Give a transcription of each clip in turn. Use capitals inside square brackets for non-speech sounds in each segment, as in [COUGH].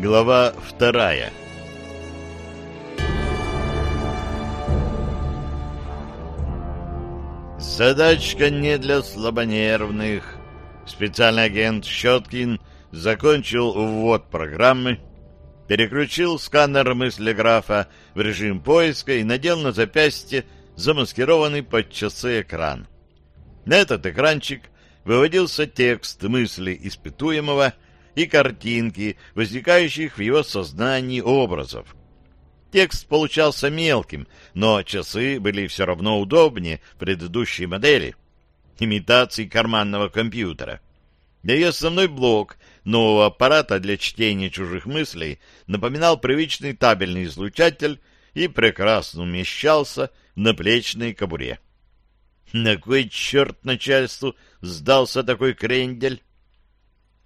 Глава вторая Задачка не для слабонервных. Специальный агент Щеткин закончил ввод программы, переключил сканер мыслеграфа в режим поиска и надел на запястье замаскированный под часы экран. На этот экранчик выводился текст мысли испытуемого — и картинки, возникающих в его сознании образов. Текст получался мелким, но часы были все равно удобнее предыдущей модели, имитации карманного компьютера. Да и основной блок нового аппарата для чтения чужих мыслей напоминал привычный табельный излучатель и прекрасно умещался в наплечной кобуре. На кой черт начальству сдался такой крендель?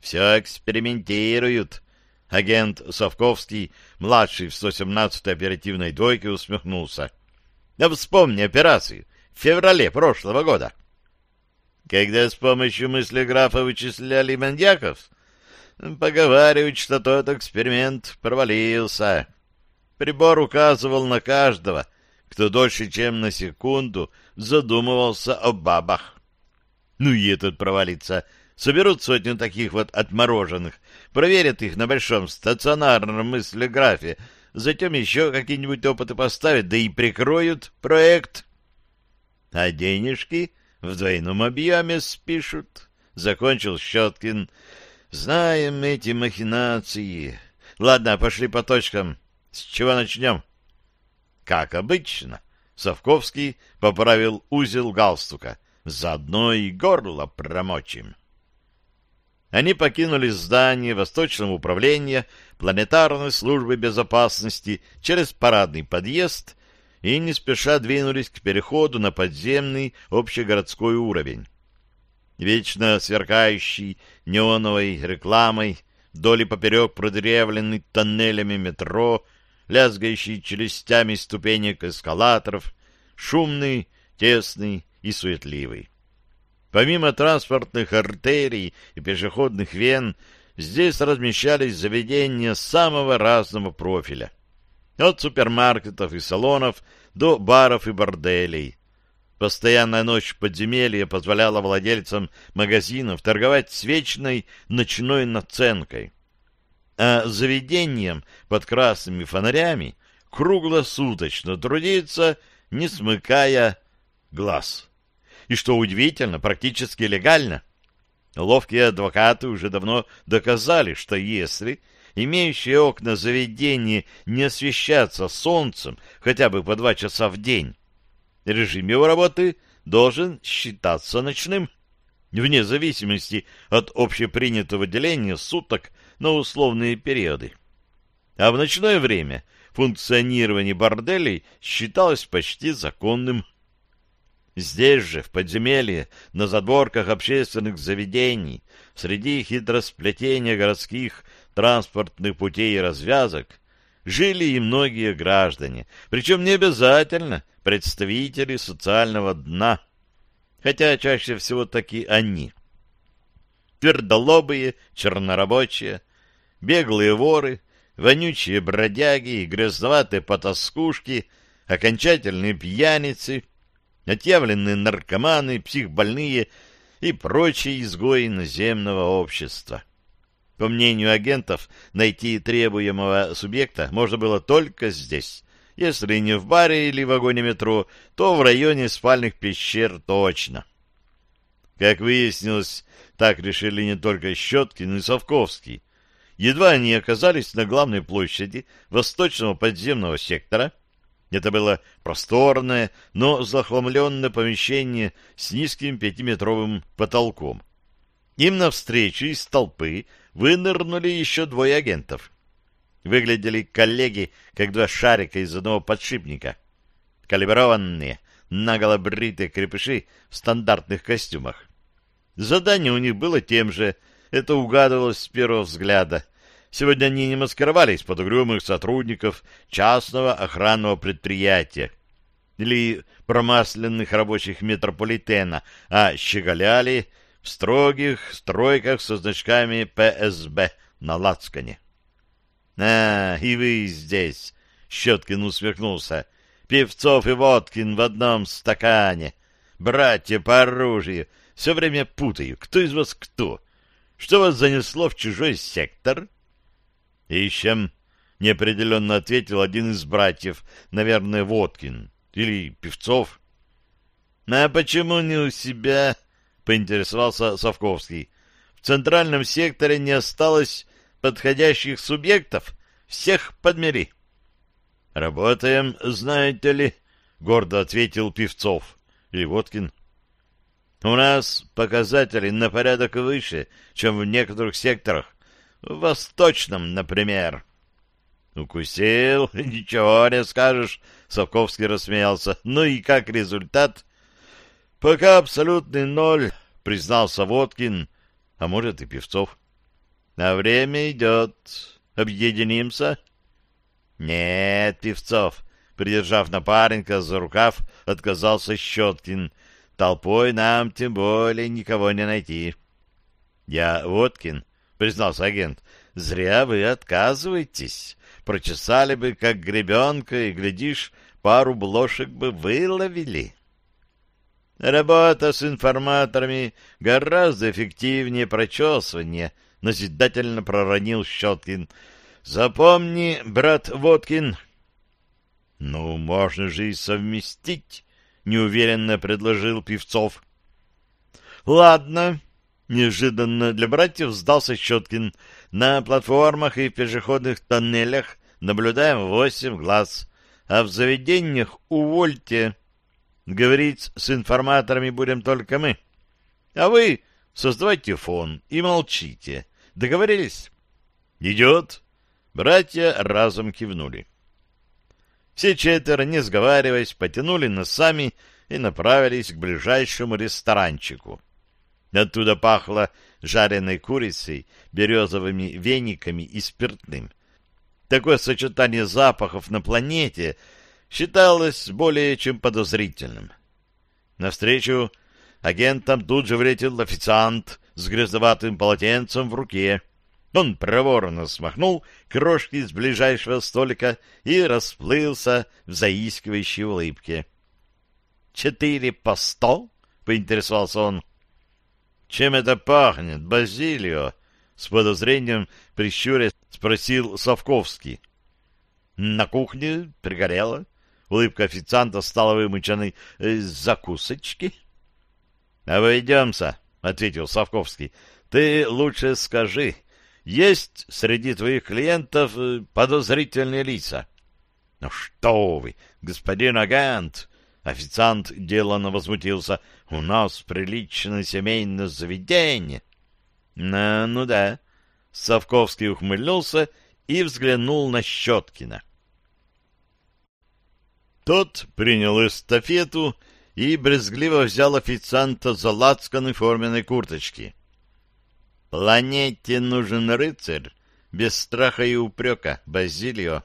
Все экспериментируют. Агент Совковский, младший в 117-й оперативной двойке, усмехнулся. Да вспомни операцию в феврале прошлого года. Когда с помощью мысли графа вычисляли маньяков, поговаривают, что тот эксперимент провалился. Прибор указывал на каждого, кто дольше, чем на секунду, задумывался о бабах. Ну и этот провалится — Соберут сотню таких вот отмороженных, проверят их на большом стационарном мыслеграфе, затем еще какие-нибудь опыты поставят, да и прикроют проект. А денежки в двойном объеме спишут, — закончил Щеткин. Знаем эти махинации. Ладно, пошли по точкам. С чего начнем? Как обычно, Совковский поправил узел галстука. Заодно и горло промочим. Они покинули здание Восточного управления планетарной службы безопасности через парадный подъезд и не спеша двинулись к переходу на подземный общегородской уровень. Вечно сверкающий неоновой рекламой, вдоль и поперек продырявленный тоннелями метро, лязгающий челюстями ступенек эскалаторов, шумный, тесный и суетливый. Помимо транспортных артерий и пешеходных вен, здесь размещались заведения самого разного профиля. От супермаркетов и салонов до баров и борделей. Постоянная ночь в подземелье позволяла владельцам магазинов торговать с вечной ночной наценкой. А заведением под красными фонарями круглосуточно трудиться, не смыкая глаз и, что удивительно, практически легально. Ловкие адвокаты уже давно доказали, что если имеющие окна заведения не освещаться солнцем хотя бы по два часа в день, режим его работы должен считаться ночным, вне зависимости от общепринятого деления суток на условные периоды. А в ночное время функционирование борделей считалось почти законным. Здесь же, в подземелье, на задворках общественных заведений, среди хитросплетения городских транспортных путей и развязок, жили и многие граждане, причем не обязательно представители социального дна, хотя чаще всего таки они. Твердолобые, чернорабочие, беглые воры, вонючие бродяги и грязноватые потаскушки, окончательные пьяницы — отъявленные наркоманы, психбольные и прочие изгои наземного общества. По мнению агентов, найти требуемого субъекта можно было только здесь. Если не в баре или вагоне метро, то в районе спальных пещер точно. Как выяснилось, так решили не только Щеткин и Совковский. Едва они оказались на главной площади восточного подземного сектора — это было просторное, но захламленное помещение с низким пятиметровым потолком. Им навстречу из толпы вынырнули еще двое агентов. Выглядели коллеги, как два шарика из одного подшипника. Калиброванные, наголо бритые крепыши в стандартных костюмах. Задание у них было тем же, это угадывалось с первого взгляда. Сегодня они не маскировались под угрюмых сотрудников частного охранного предприятия или промасленных рабочих метрополитена, а щеголяли в строгих стройках со значками ПСБ на лацкане. — А, и вы здесь! — Щеткин усмехнулся. — Певцов и Водкин в одном стакане. Братья по оружию. Все время путаю, кто из вас кто. Что вас занесло в чужой сектор? — Ищем, — неопределенно ответил один из братьев, наверное, Водкин. Или Певцов. — А почему не у себя? — поинтересовался Совковский. — В центральном секторе не осталось подходящих субъектов. Всех подмери. — Работаем, знаете ли, — гордо ответил Певцов. Или Водкин. — у нас показатели на порядок выше, чем в некоторых секторах. В Восточном, например. Укусил, [LAUGHS] ничего не скажешь, Совковский рассмеялся. Ну и как результат? Пока абсолютный ноль, признался Водкин, а может и Певцов. А время идет. Объединимся? Нет, Певцов, придержав напарника за рукав, отказался Щеткин — Толпой нам тем более никого не найти. — Я Водкин, — признался агент, — зря вы отказываетесь. Прочесали бы, как гребенка, и, глядишь, пару блошек бы выловили. Работа с информаторами гораздо эффективнее прочесывания, — назидательно проронил Щеткин. — Запомни, брат Водкин. — Ну, можно же и совместить, — неуверенно предложил Певцов. «Ладно», — неожиданно для братьев сдался Щеткин. «На платформах и пешеходных тоннелях наблюдаем восемь глаз, а в заведениях увольте. Говорить с информаторами будем только мы. А вы создавайте фон и молчите. Договорились?» «Идет». Братья разом кивнули. Все четверо, не сговариваясь, потянули носами и направились к ближайшему ресторанчику. Оттуда пахло жареной курицей, березовыми вениками и спиртным. Такое сочетание запахов на планете считалось более чем подозрительным. Навстречу агентам тут же влетел официант с грязноватым полотенцем в руке — он проворно смахнул крошки с ближайшего столика и расплылся в заискивающей улыбке. «Четыре по сто?» — поинтересовался он. «Чем это пахнет, Базилио?» — с подозрением прищуря спросил Совковский. «На кухне пригорело». Улыбка официанта стала вымученной. «Закусочки?» «Обойдемся», — ответил Совковский. «Ты лучше скажи, есть среди твоих клиентов э, подозрительные лица. — Ну что вы, господин агент! — официант деланно возмутился. — У нас приличное семейное заведение. — Ну, ну да. Совковский ухмыльнулся и взглянул на Щеткина. Тот принял эстафету и брезгливо взял официанта за лацканы форменной курточки. Планете нужен рыцарь, без страха и упрека, Базилио.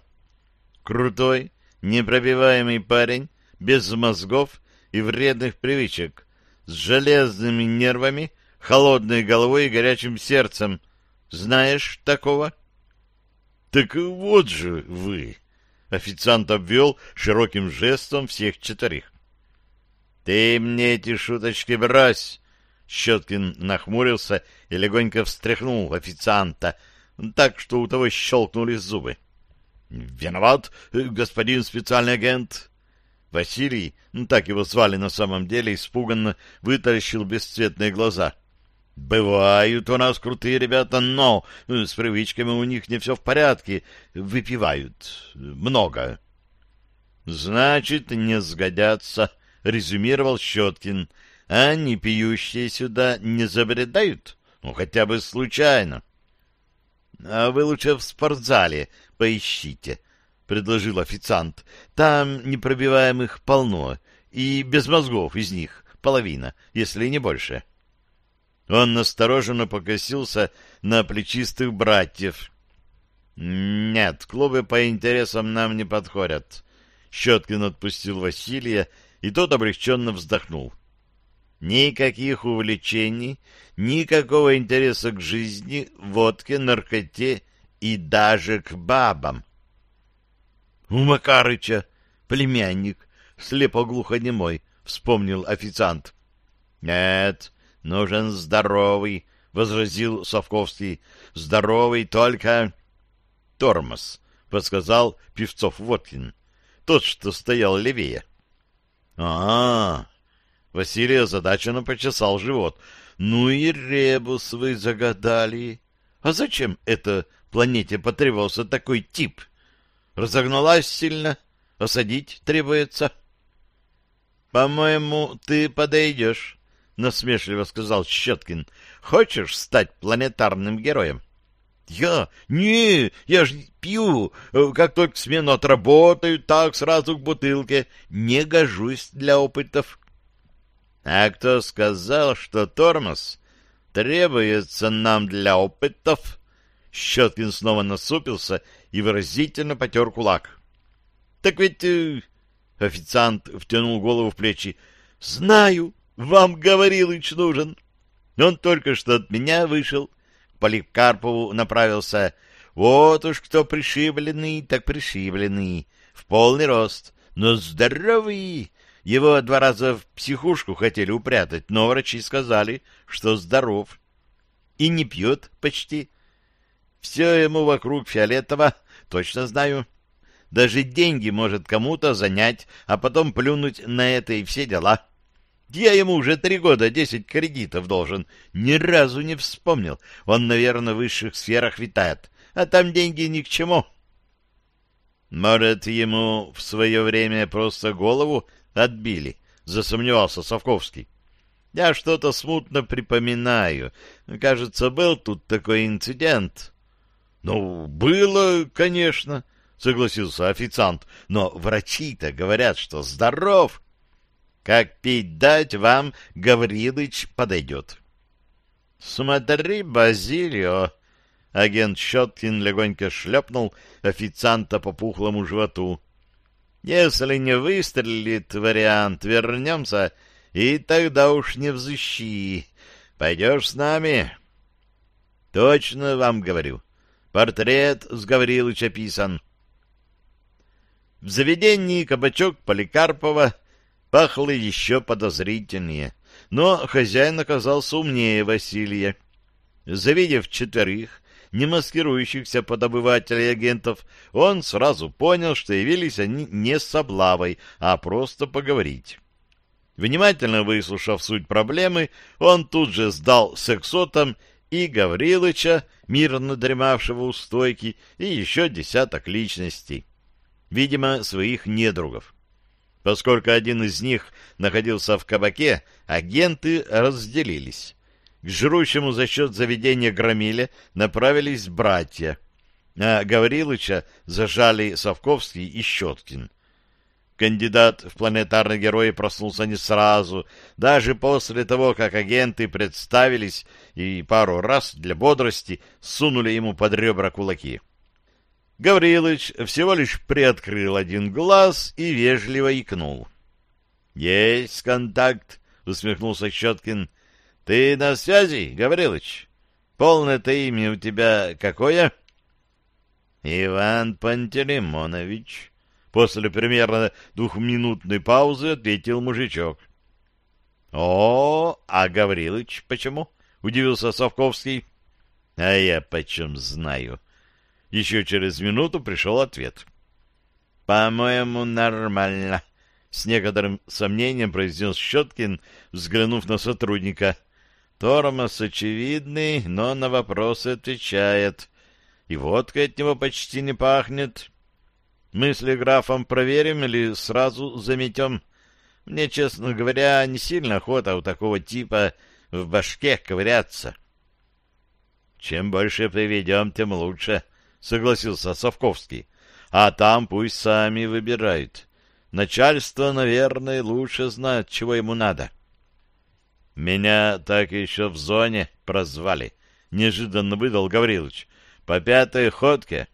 Крутой, непробиваемый парень, без мозгов и вредных привычек, с железными нервами, холодной головой и горячим сердцем. Знаешь такого? — Так вот же вы! — официант обвел широким жестом всех четырех. — Ты мне эти шуточки брось! Щеткин нахмурился и легонько встряхнул официанта, так что у того щелкнули зубы. — Виноват, господин специальный агент. Василий, ну так его звали на самом деле, испуганно вытаращил бесцветные глаза. — Бывают у нас крутые ребята, но с привычками у них не все в порядке. Выпивают. Много. — Значит, не сгодятся, — резюмировал Щеткин. — а не пьющие сюда не забредают? Ну, хотя бы случайно. — А вы лучше в спортзале поищите, — предложил официант. — Там непробиваемых полно, и без мозгов из них половина, если не больше. Он настороженно покосился на плечистых братьев. «Нет, клубы по интересам нам не подходят». Щеткин отпустил Василия, и тот облегченно вздохнул. Никаких увлечений, никакого интереса к жизни, водке, наркоте и даже к бабам. — У Макарыча племянник, слепо-глухонемой, — вспомнил официант. — Нет, нужен здоровый, — возразил Совковский. — Здоровый только... — Тормоз, — подсказал Певцов-Воткин. Тот, что стоял левее. — А, Василий озадаченно почесал живот. Ну и ребус вы загадали. А зачем это планете потребовался такой тип? Разогналась сильно, осадить требуется. — По-моему, ты подойдешь, — насмешливо сказал Щеткин. — Хочешь стать планетарным героем? — Я? Не, я ж пью. Как только смену отработаю, так сразу к бутылке. Не гожусь для опытов. А кто сказал, что тормоз требуется нам для опытов? Щеткин снова насупился и выразительно потер кулак. — Так ведь... Э, официант втянул голову в плечи. — Знаю, вам Гаврилыч нужен. Он только что от меня вышел. К Поликарпову направился. Вот уж кто пришибленный, так пришибленный. В полный рост. Но здоровый, его два раза в психушку хотели упрятать, но врачи сказали, что здоров. И не пьет почти. Все ему вокруг фиолетово, точно знаю. Даже деньги может кому-то занять, а потом плюнуть на это и все дела. Я ему уже три года десять кредитов должен. Ни разу не вспомнил. Он, наверное, в высших сферах витает. А там деньги ни к чему. Может, ему в свое время просто голову отбили, засомневался Совковский. Я что-то смутно припоминаю. Кажется, был тут такой инцидент. Ну, было, конечно, согласился официант, но врачи-то говорят, что здоров. Как пить дать вам, Гаврилыч подойдет. Смотри, Базилио, агент Щеткин легонько шлепнул официанта по пухлому животу. Если не выстрелит вариант, вернемся, и тогда уж не взыщи. Пойдешь с нами? Точно вам говорю. Портрет с Гаврилыча писан. В заведении кабачок Поликарпова пахло еще подозрительнее, но хозяин оказался умнее Василия. Завидев четверых, не маскирующихся под обывателей агентов, он сразу понял, что явились они не с облавой, а просто поговорить. Внимательно выслушав суть проблемы, он тут же сдал сексотам и Гаврилыча, мирно дремавшего у стойки, и еще десяток личностей. Видимо, своих недругов. Поскольку один из них находился в кабаке, агенты разделились. К жрущему за счет заведения громиле направились братья, а Гаврилыча зажали Совковский и Щеткин. Кандидат в планетарные герои проснулся не сразу, даже после того, как агенты представились и пару раз для бодрости сунули ему под ребра кулаки. Гаврилыч всего лишь приоткрыл один глаз и вежливо икнул. — Есть контакт, — усмехнулся Щеткин. Ты на связи, Гаврилыч? Полное-то имя у тебя какое? Иван Пантелеймонович. После примерно двухминутной паузы ответил мужичок. О, а Гаврилыч почему? Удивился Совковский. А я почем знаю. Еще через минуту пришел ответ. По-моему, нормально. С некоторым сомнением произнес Щеткин, взглянув на сотрудника — Тормоз очевидный, но на вопросы отвечает. И водкой от него почти не пахнет. Мысли графом проверим или сразу заметем? Мне, честно говоря, не сильно охота у такого типа в башке ковыряться. Чем больше приведем, тем лучше, — согласился Совковский. А там пусть сами выбирают. Начальство, наверное, лучше знает, чего ему надо. Меня так еще в зоне прозвали. Неожиданно выдал Гаврилович. По пятой ходке.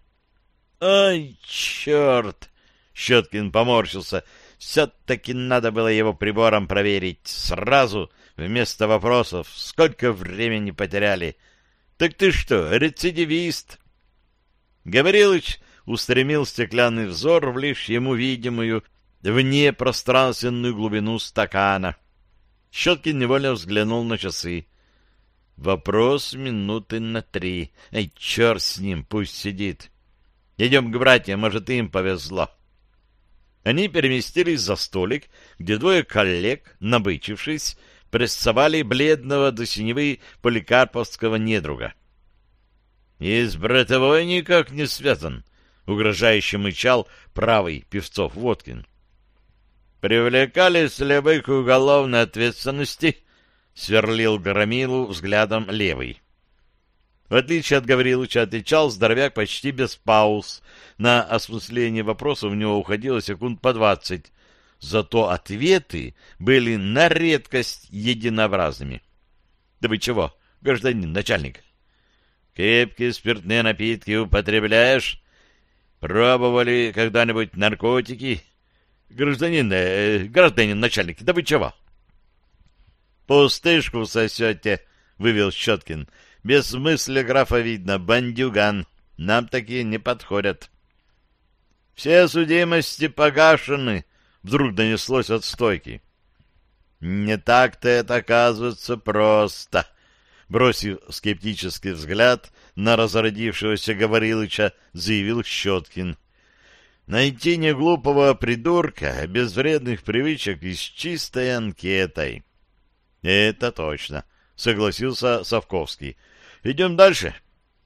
Ай, черт! Щеткин поморщился. Все-таки надо было его прибором проверить сразу, вместо вопросов. Сколько времени потеряли? Так ты что, рецидивист? Гаврилович устремил стеклянный взор в лишь ему видимую вне пространственную глубину стакана. Щеткин невольно взглянул на часы. Вопрос минуты на три. Эй, черт с ним, пусть сидит. Идем к братьям, может, им повезло. Они переместились за столик, где двое коллег, набычившись, прессовали бледного до синевы поликарповского недруга. — И с братовой никак не связан, — угрожающе мычал правый Певцов Водкин. — Привлекались ли вы к уголовной ответственности? — сверлил Громилу взглядом левый. В отличие от Гавриловича, отвечал здоровяк почти без пауз. На осмысление вопроса у него уходило секунд по двадцать. Зато ответы были на редкость единообразными. — Да вы чего, гражданин начальник? Крепкие спиртные напитки употребляешь? Пробовали когда-нибудь наркотики? Гражданин, э, гражданин начальник, да вы чего? Пустышку сосете, вывел Щеткин. Без мысли графа видно, бандюган. Нам такие не подходят. Все судимости погашены, вдруг донеслось от стойки. Не так-то это оказывается просто, бросив скептический взгляд на разродившегося Говорилыча, заявил Щеткин. Найти неглупого придурка без вредных привычек и с чистой анкетой. Это точно, согласился Совковский. Идем дальше?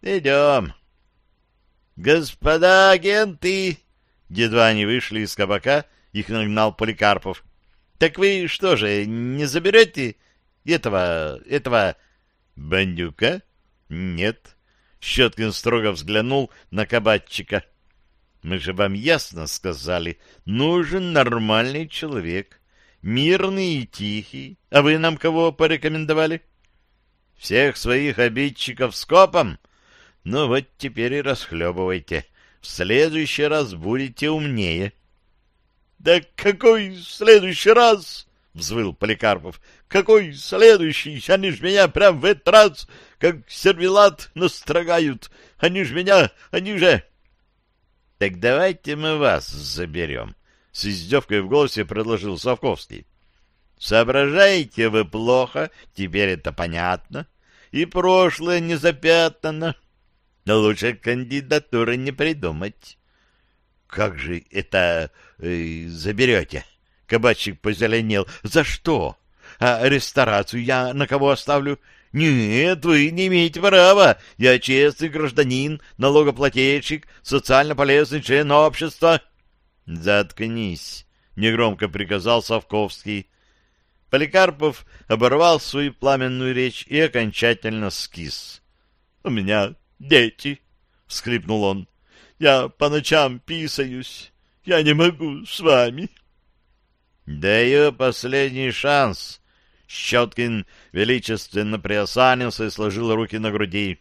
Идем. Господа агенты! Едва они вышли из кабака, их нагнал Поликарпов. Так вы что же, не заберете этого, этого Бандюка? Нет. Щеткин строго взглянул на кабатчика. Мы же вам ясно сказали, нужен нормальный человек, мирный и тихий. А вы нам кого порекомендовали? Всех своих обидчиков скопом? Ну вот теперь и расхлебывайте. В следующий раз будете умнее. — Да какой следующий раз? — взвыл Поликарпов. — Какой следующий? Они ж меня прям в этот раз, как сервелат, настрогают. Они ж меня, они же... — Так давайте мы вас заберем, — с издевкой в голосе предложил Совковский. — Соображаете вы плохо, теперь это понятно, и прошлое не запятнано. Но лучше кандидатуры не придумать. — Как же это э, заберете? — Кабачик позеленел. «За что? А ресторацию я на кого оставлю?» «Нет, вы не имеете права. Я честный гражданин, налогоплательщик, социально полезный член общества». «Заткнись», — негромко приказал Савковский. Поликарпов оборвал свою пламенную речь и окончательно скис. «У меня дети», — всхлипнул он. «Я по ночам писаюсь. Я не могу с вами». «Даю последний шанс!» Щеткин величественно приосанился и сложил руки на груди.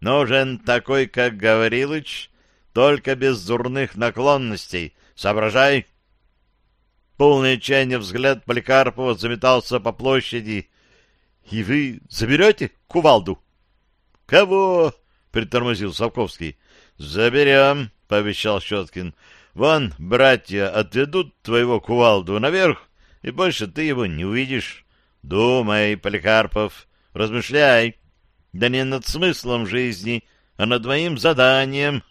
«Нужен такой, как Гаврилыч, только без дурных наклонностей. Соображай!» Полный отчаяния взгляд Поликарпова заметался по площади. «И вы заберете кувалду?» «Кого?» — притормозил Савковский. «Заберем», — пообещал Щеткин. Вон, братья отведут твоего кувалду наверх, и больше ты его не увидишь. Думай, Поликарпов, размышляй. Да не над смыслом жизни, а над моим заданием.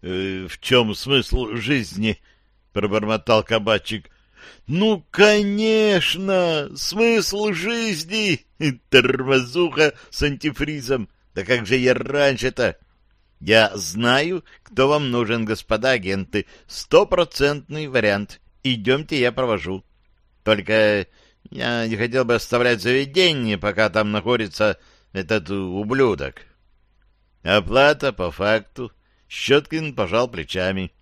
«Э, — В чем смысл жизни? — пробормотал кабачик. — Ну, конечно, смысл жизни! Тормозуха с антифризом. Да как же я раньше-то... Я знаю, кто вам нужен, господа агенты. Стопроцентный вариант. Идемте, я провожу. Только я не хотел бы оставлять заведение, пока там находится этот ублюдок. Оплата по факту. Щеткин пожал плечами.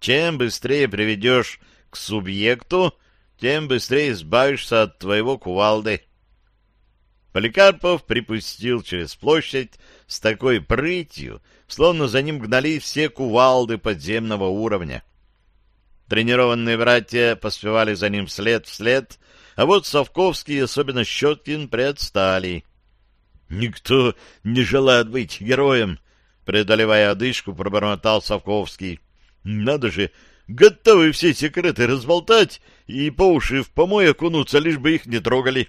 Чем быстрее приведешь к субъекту, тем быстрее избавишься от твоего кувалды. Поликарпов припустил через площадь с такой прытью, словно за ним гнали все кувалды подземного уровня. Тренированные братья поспевали за ним вслед вслед, а вот Совковский, особенно Щеткин, предстали. «Никто не желает быть героем», — преодолевая одышку, пробормотал Совковский. «Надо же, готовы все секреты разболтать и по уши в помой окунуться, лишь бы их не трогали».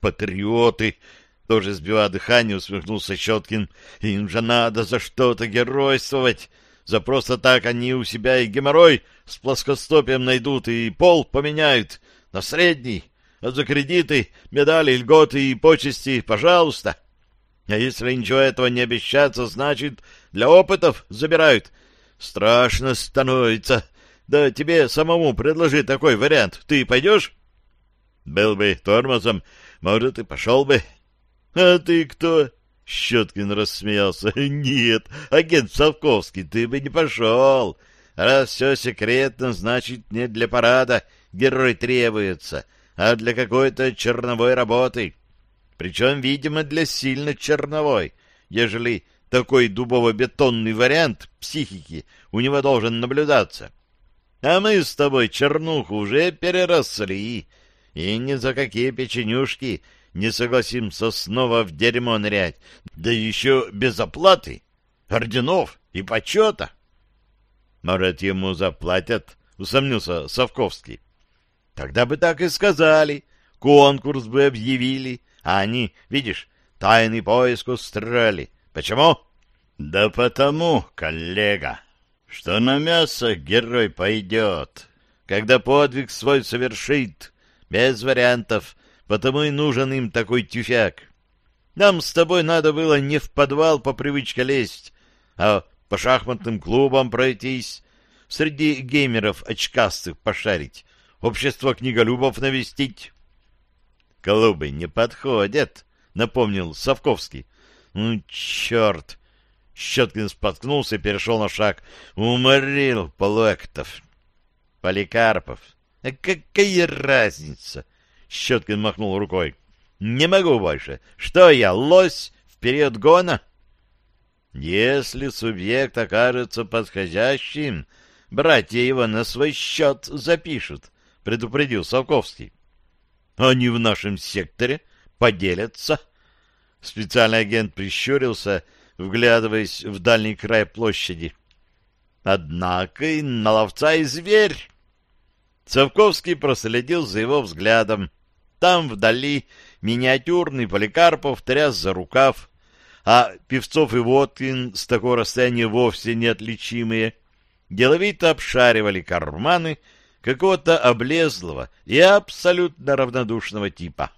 «Патриоты!» — тоже сбивая дыхание, усмехнулся Щеткин. «Им же надо за что-то геройствовать. За просто так они у себя и геморрой с плоскостопием найдут, и пол поменяют на средний. А за кредиты, медали, льготы и почести, пожалуйста. А если ничего этого не обещаться, значит, для опытов забирают. Страшно становится. Да тебе самому предложи такой вариант. Ты пойдешь? Был бы тормозом, может, и пошел бы. — А ты кто? — Щеткин рассмеялся. — Нет, агент Савковский, ты бы не пошел. Раз все секретно, значит, не для парада герой требуется, а для какой-то черновой работы. Причем, видимо, для сильно черновой, ежели такой дубово-бетонный вариант психики у него должен наблюдаться. А мы с тобой чернуху уже переросли, и ни за какие печенюшки не согласимся снова в дерьмо нырять, да еще без оплаты, орденов и почета. Может, ему заплатят, усомнился Совковский. Тогда бы так и сказали, конкурс бы объявили, а они, видишь, тайный поиск устроили. Почему? Да потому, коллега, что на мясо герой пойдет, когда подвиг свой совершит, без вариантов, потому и нужен им такой тюфяк. Нам с тобой надо было не в подвал по привычке лезть, а по шахматным клубам пройтись, среди геймеров очкастых пошарить, общество книголюбов навестить. — Клубы не подходят, — напомнил Савковский. — Ну, черт! Щеткин споткнулся и перешел на шаг. Уморил Полуэктов. Поликарпов, а какая разница? Щеткин махнул рукой. Не могу больше. Что я, лось в период гона? Если субъект окажется подходящим, братья его на свой счет запишут, предупредил Савковский. Они в нашем секторе поделятся. Специальный агент прищурился, вглядываясь в дальний край площади. Однако и на ловца и зверь. Цавковский проследил за его взглядом. Там вдали миниатюрный Поликарпов тряс за рукав, а Певцов и Водкин с такого расстояния вовсе неотличимые, деловито обшаривали карманы какого-то облезлого и абсолютно равнодушного типа.